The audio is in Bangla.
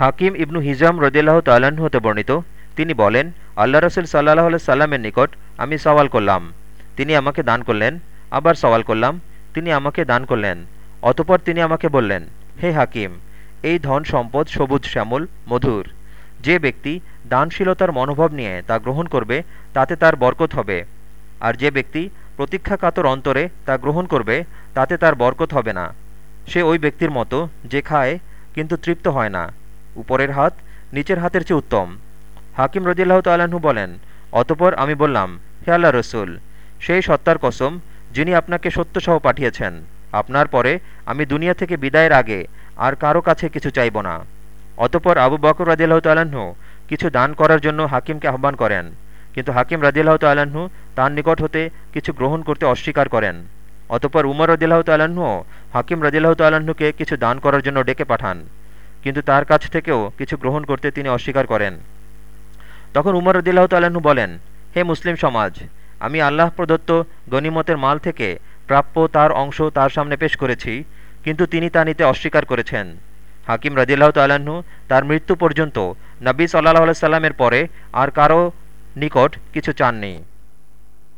হাকিম ইবনু হিজাম রদিল্লাহ তাল্লাহ্ন হতে বর্ণিত। তিনি বলেন, আল্লাহ রসুল সাল্লাহ সাল্লামের নিকট আমি সওয়াল করলাম। তিনি আমাকে দান করলেন, আবার সওয়াল করলাম, তিনি আমাকে দান করলেন। অতপর তিনি আমাকে বললেন, হে হাকিম, এই ধন সম্পদ সবুজ, শ্যামল, মধুর। যে ব্যক্তি দানশীলতার মনোভাব নিয়ে তা গ্রহণ করবে, তাতে তার বরকত হবে। আর যে ব্যক্তি প্রতীক্ষাকাতর অন্তরে তা গ্রহণ করবে, তাতে তার বরকত হবে না। সে ওই ব্যক্তির মতো যে খায়, কিন্তু তৃপ্ত হয় না। উপরের হাত নিচের হাতের চেয়ে উত্তম। হাকিম রদিল্লাহ তাল্লাহ্ন বলেন, অতপর আমি বললাম, হে আল্লাহ রসুল, সেই সত্তার কসম যিনি আপনাকে সত্যসহ পাঠিয়েছেন, আপনার পরে আমি দুনিয়া থেকে বিদায়ের আগে আর কারও কাছে কিছু চাইব না। অতপর আবু বকর রাজিল্লাহ তাল্লাহ্ন কিছু দান করার জন্য হাকিমকে আহ্বান করেন। কিন্তু হাকিম রাজিল্লাহ তাল্লাহ্ন তার নিকট হতে কিছু গ্রহণ করতে অস্বীকার করেন। অতপর উমর রদিল্লাহ তাল্লাহ্নও হাকিম রাজিল্লাহ তাল্লাহ্নকে কিছু দান করার জন্য ডেকে পাঠান। কিন্তু তার কাছ থেকেও কিছু গ্রহণ করতে তিনি অস্বীকার করেন। তখন উমর রদিল্লাহ তাল্লাহ্ন বলেন, হে মুসলিম সমাজ, আমি আল্লাহ প্রদত্ত গনিমতের মাল থেকে প্রাপ্য তার অংশ তার সামনে পেশ করেছি, কিন্তু তিনি তা নিতে অস্বীকার করেছেন। হাকিম রদিল্লাহ তাল্লাহ্ন তার মৃত্যু পর্যন্ত নবী সাল্লাহ সাল্লামের পরে আর কারও নিকট কিছু চাননি।